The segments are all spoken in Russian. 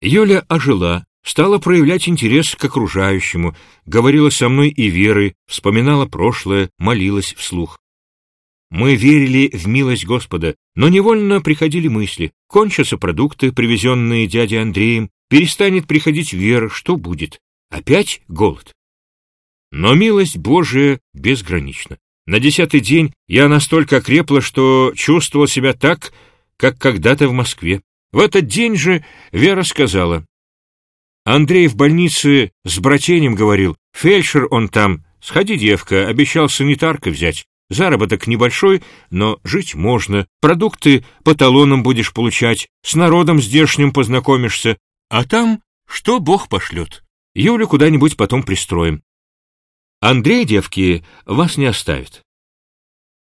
Юля ожила, стала проявлять интерес к окружающему, говорила со мной и верой, вспоминала прошлое, молилась вслух. Мы верили в милость Господа, но невольно приходили мысли. Кончатся продукты, привезенные дядей Андреем, перестанет приходить вера, что будет? Опять голод. Но милость Божия безгранична. На десятый день я настолько окрепла, что чувствовал себя так, как когда-то в Москве. В этот день же Вера сказала. Андрей в больнице с братенем говорил, фельдшер он там, сходи, девка, обещал санитаркой взять. Заработок небольшой, но жить можно, продукты по талонам будешь получать, с народом здешним познакомишься, а там что Бог пошлет. Юлю куда-нибудь потом пристроим. Андрей, девки, вас не оставит.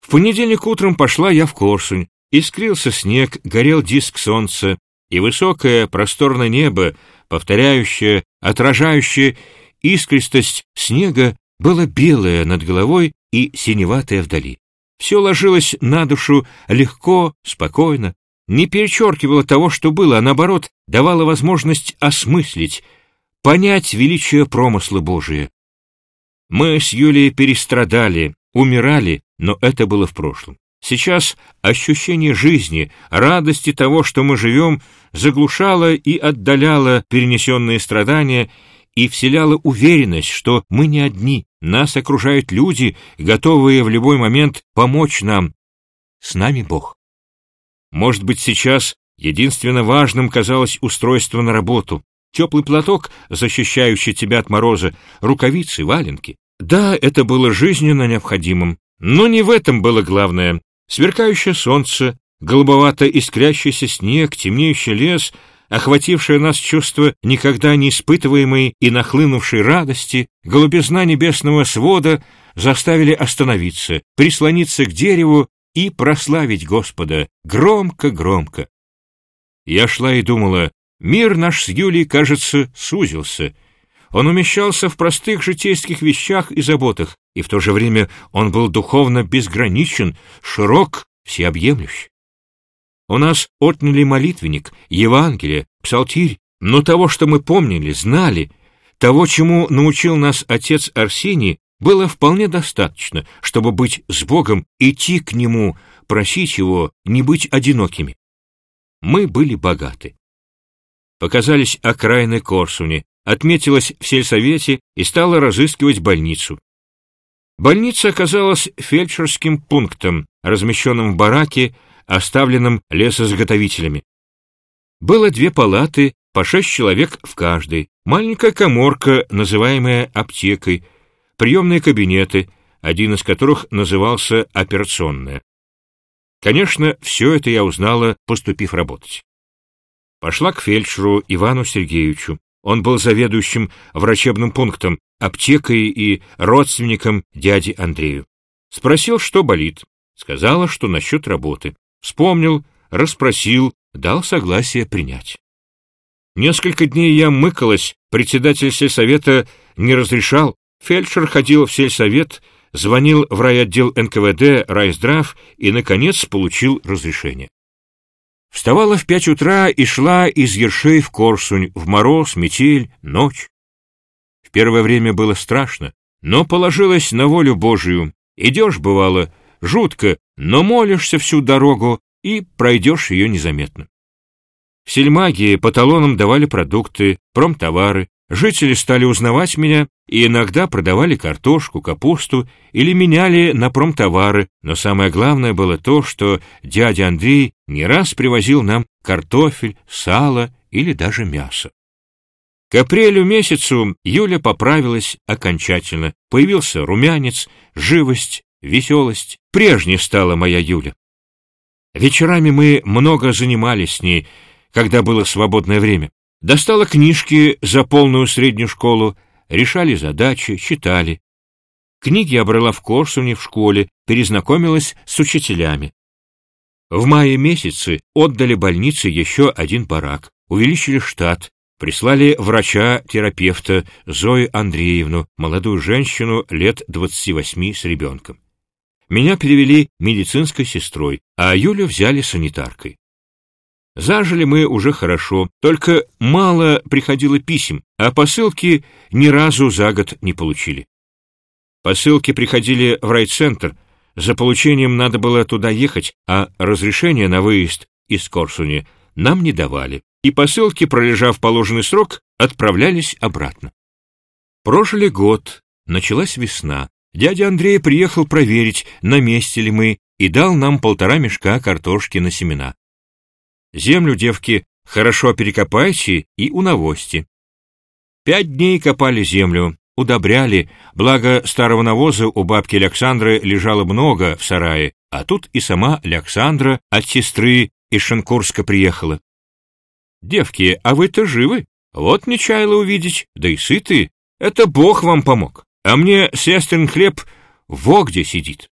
В понедельник утром пошла я в Корсунь, искрился снег, горел диск солнца, и высокое просторное небо, повторяющее, отражающее искристость снега, было белое над головой и синеватое вдали. Все ложилось на душу легко, спокойно, не перечеркивало того, что было, а наоборот давало возможность осмыслить, понять величие промысла Божия. Мы с Юлией перестрадали, умирали, но это было в прошлом. Сейчас ощущение жизни, радости того, что мы живем, заглушало и отдаляло перенесенные страдания и вселяло уверенность, что мы не одни, нас окружают люди, готовые в любой момент помочь нам. С нами Бог. Может быть, сейчас единственно важным казалось устройство на работу, теплый платок, защищающий тебя от мороза, рукавицы, валенки. Да, это было жизненно необходимым, но не в этом было главное. Сверкающее солнце, голубовато искрящийся снег, темнеющий лес, охватившее нас чувство никогда не испытываемой и нахлынувшей радости, голубизна небесного свода заставили остановиться, прислониться к дереву и прославить Господа громко-громко. Я шла и думала, мир наш с Юлей, кажется, сузился — он умещался в простых житейских вещах и заботах, и в то же время он был духовно безграничен, широк, всеобъемлющий. У нас отняли молитвенник, Евангелие, псалтирь, но того, что мы помнили, знали, того, чему научил нас отец Арсений, было вполне достаточно, чтобы быть с Богом, идти к Нему, просить Его, не быть одинокими. Мы были богаты. Показались окраины Корсуни, отметилась в сельсовете и стала разыскивать больницу. Больница оказалась фельдшерским пунктом, размещенным в бараке, оставленном лесозаготовителями. Было две палаты, по шесть человек в каждой, маленькая коморка, называемая аптекой, приемные кабинеты, один из которых назывался операционная. Конечно, все это я узнала, поступив работать. Пошла к фельдшеру Ивану Сергеевичу. Он был заведующим врачебным пунктом, аптекой и родственником дяди Андрею. Спросил, что болит. Сказала, что насчет работы. Вспомнил, расспросил, дал согласие принять. Несколько дней я мыкалась, председатель сельсовета не разрешал, фельдшер ходил в сельсовет, звонил в райотдел НКВД, райздрав и, наконец, получил разрешение. Вставала в пять утра и шла из Ершей в Корсунь, в мороз, метель, ночь. В первое время было страшно, но положилась на волю Божию. Идешь, бывало, жутко, но молишься всю дорогу и пройдешь ее незаметно. В сельмагии по талонам давали продукты, промтовары, Жители стали узнавать меня и иногда продавали картошку, капусту или меняли на промтовары, но самое главное было то, что дядя Андрей не раз привозил нам картофель, сало или даже мясо. К апрелю месяцу Юля поправилась окончательно, появился румянец, живость, веселость. Прежней стала моя Юля. Вечерами мы много занимались с ней, когда было свободное время. Достала книжки за полную среднюю школу, решали задачи, читали. Книги я брала в Корсуне в школе, перезнакомилась с учителями. В мае месяце отдали больнице еще один барак, увеличили штат, прислали врача-терапевта Зою Андреевну, молодую женщину лет 28 с ребенком. Меня перевели медицинской сестрой, а Юлю взяли санитаркой. Зажили мы уже хорошо, только мало приходило писем, а посылки ни разу за год не получили. Посылки приходили в райцентр, за получением надо было туда ехать, а разрешение на выезд из Корсуни нам не давали, и посылки, пролежав положенный срок, отправлялись обратно. Прожили год, началась весна. Дядя Андрей приехал проверить, на месте ли мы, и дал нам полтора мешка картошки на семена. Землю, девки, хорошо перекопайте и унавозьте. Пять дней копали землю, удобряли, благо старого навоза у бабки Александры лежало много в сарае, а тут и сама Александра от сестры из Шенкурска приехала. «Девки, а вы-то живы? Вот не чаяло увидеть, да и сыты. Это Бог вам помог, а мне сестрин хлеб во где сидит».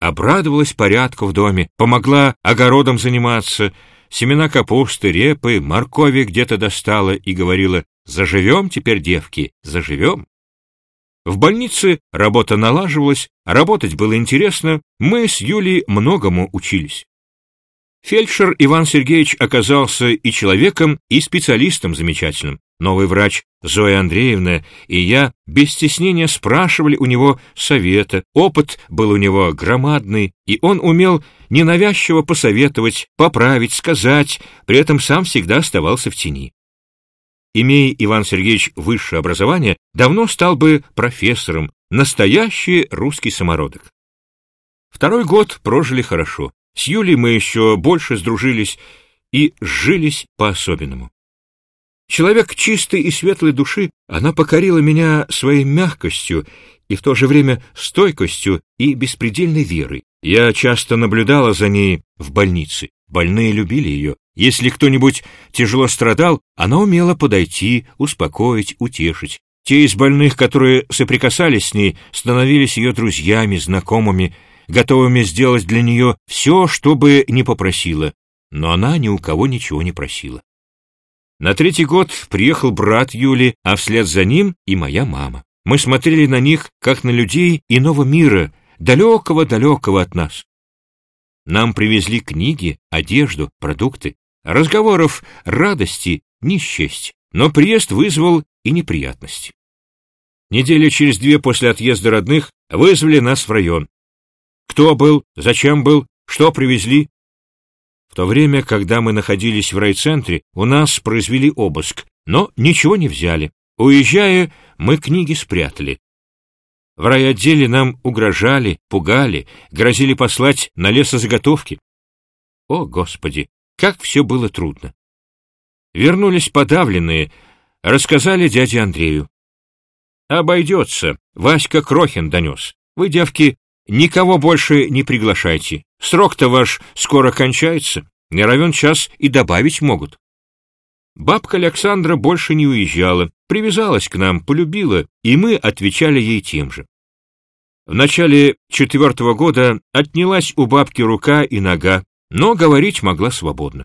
Обрадовалась порядку в доме, помогла огородом заниматься, семена капусты, репы, моркови где-то достала и говорила «Заживем теперь, девки, заживем». В больнице работа налаживалась, работать было интересно, мы с Юлей многому учились. Фельдшер Иван Сергеевич оказался и человеком, и специалистом замечательным. Новый врач Зоя Андреевна и я без стеснения спрашивали у него совета, опыт был у него громадный, и он умел ненавязчиво посоветовать, поправить, сказать, при этом сам всегда оставался в тени. Имея Иван Сергеевич высшее образование, давно стал бы профессором, настоящий русский самородок. Второй год прожили хорошо. С Юлей мы еще больше сдружились и сжились по-особенному. Человек чистой и светлой души, она покорила меня своей мягкостью и в то же время стойкостью и беспредельной верой. Я часто наблюдала за ней в больнице. Больные любили ее. Если кто-нибудь тяжело страдал, она умела подойти, успокоить, утешить. Те из больных, которые соприкасались с ней, становились ее друзьями, знакомыми, готовыми сделать для нее все, что бы ни попросила. Но она ни у кого ничего не просила. На третий год приехал брат Юли, а вслед за ним и моя мама. Мы смотрели на них, как на людей иного мира, далекого-далекого от нас. Нам привезли книги, одежду, продукты. Разговоров, радости не но приезд вызвал и неприятности. Недели через две после отъезда родных вызвали нас в район. Кто был, зачем был, что привезли, в то время, когда мы находились в райцентре, у нас произвели обыск, но ничего не взяли. Уезжая, мы книги спрятали. В райотделе нам угрожали, пугали, грозили послать на лесозаготовки. О, Господи, как все было трудно. Вернулись подавленные, рассказали дяде Андрею. «Обойдется, Васька Крохин донес. Вы, девки, никого больше не приглашайте. Срок-то ваш скоро кончается, не равен час и добавить могут. Бабка Александра больше не уезжала, привязалась к нам, полюбила, и мы отвечали ей тем же. В начале четвертого года отнялась у бабки рука и нога, но говорить могла свободно.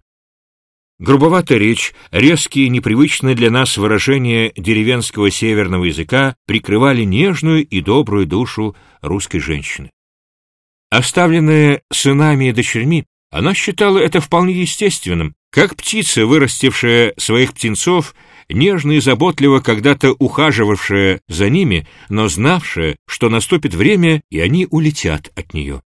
Грубоватая речь, резкие, непривычные для нас выражения деревенского северного языка прикрывали нежную и добрую душу русской женщины. Оставленная сынами и дочерьми, она считала это вполне естественным, как птица, вырастившая своих птенцов, нежно и заботливо когда-то ухаживавшая за ними, но знавшая, что наступит время, и они улетят от нее.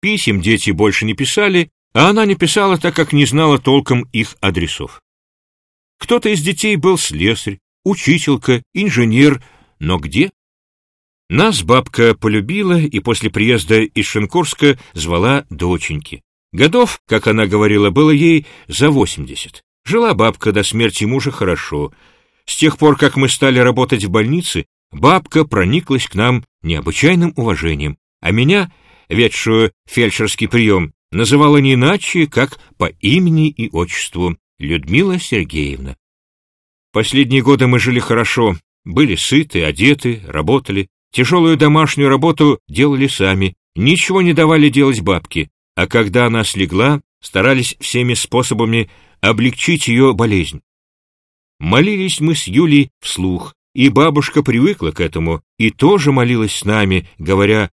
Писем дети больше не писали, а она не писала, так как не знала толком их адресов. Кто-то из детей был слесарь, учителька, инженер, но где? Нас бабка полюбила и после приезда из Шинкурска звала доченьки. Годов, как она говорила, было ей за восемьдесят. Жила бабка до смерти мужа хорошо. С тех пор, как мы стали работать в больнице, бабка прониклась к нам необычайным уважением, а меня, ведшую фельдшерский прием, называла не иначе, как по имени и отчеству Людмила Сергеевна. Последние годы мы жили хорошо, были сыты, одеты, работали, Тяжелую домашнюю работу делали сами, ничего не давали делать бабке, а когда она слегла, старались всеми способами облегчить ее болезнь. Молились мы с Юлей вслух, и бабушка привыкла к этому и тоже молилась с нами, говоря,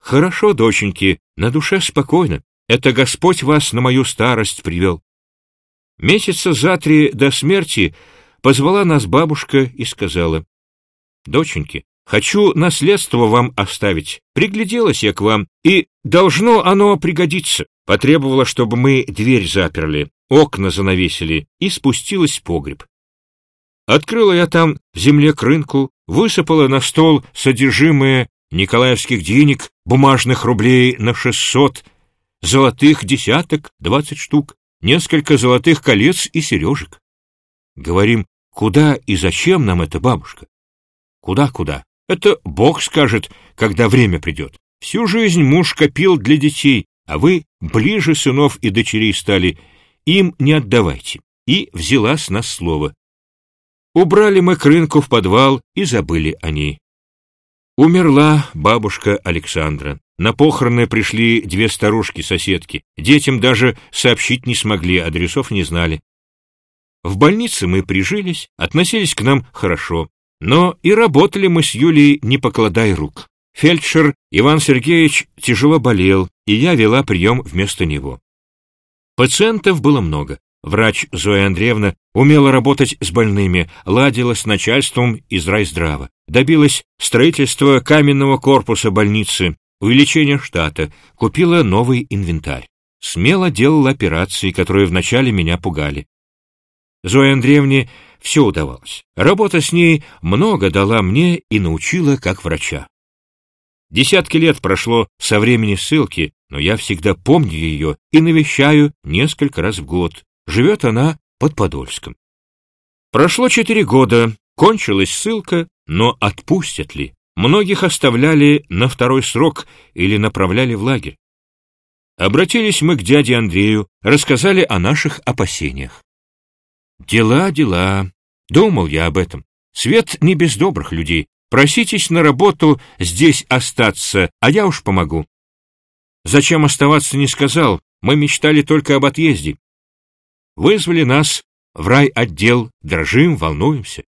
«Хорошо, доченьки, на душе спокойно, это Господь вас на мою старость привел». Месяца за три до смерти позвала нас бабушка и сказала, «Доченьки, хочу наследство вам оставить. Пригляделась я к вам, и должно оно пригодиться». Потребовала, чтобы мы дверь заперли, окна занавесили и спустилась в погреб. Открыла я там в земле крынку, высыпала на стол содержимое николаевских денег, бумажных рублей на шестьсот, золотых десяток, двадцать штук, несколько золотых колец и сережек. Говорим, куда и зачем нам эта бабушка? Куда-куда? Это Бог скажет, когда время придет. Всю жизнь муж копил для детей, а вы ближе сынов и дочерей стали, им не отдавайте. И взяла с нас слово. Убрали мы к рынку в подвал и забыли о ней. Умерла бабушка Александра. На похороны пришли две старушки-соседки. Детям даже сообщить не смогли, адресов не знали. В больнице мы прижились, относились к нам хорошо. Но и работали мы с Юлией, не покладая рук. Фельдшер Иван Сергеевич тяжело болел, и я вела прием вместо него. Пациентов было много. Врач Зоя Андреевна умела работать с больными, ладила с начальством из райздрава, добилась строительства каменного корпуса больницы, увеличения штата, купила новый инвентарь. Смело делала операции, которые вначале меня пугали. Зоя Андреевне все удавалось. Работа с ней много дала мне и научила как врача. Десятки лет прошло со времени ссылки, но я всегда помню ее и навещаю несколько раз в год. Живет она под Подольском. Прошло четыре года, кончилась ссылка, но отпустят ли? Многих оставляли на второй срок или направляли в лагерь. Обратились мы к дяде Андрею, рассказали о наших опасениях. Дела, дела. Думал я об этом. Свет не без добрых людей. Проситесь на работу здесь остаться, а я уж помогу. Зачем оставаться, не сказал. Мы мечтали только об отъезде. Вызвали нас в райотдел, дрожим, волнуемся.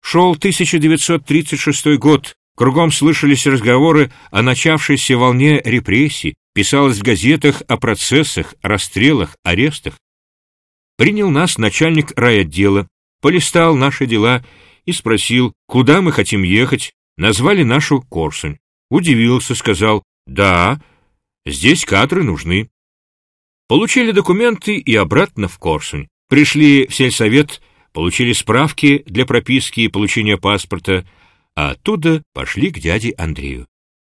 Шел 1936 год, кругом слышались разговоры о начавшейся волне репрессий, писалось в газетах о процессах, расстрелах, арестах. Принял нас начальник райотдела, полистал наши дела и спросил, куда мы хотим ехать, назвали нашу Корсунь. Удивился, сказал, да, здесь кадры нужны. Получили документы и обратно в Корсунь. Пришли в сельсовет, получили справки для прописки и получения паспорта, а оттуда пошли к дяде Андрею.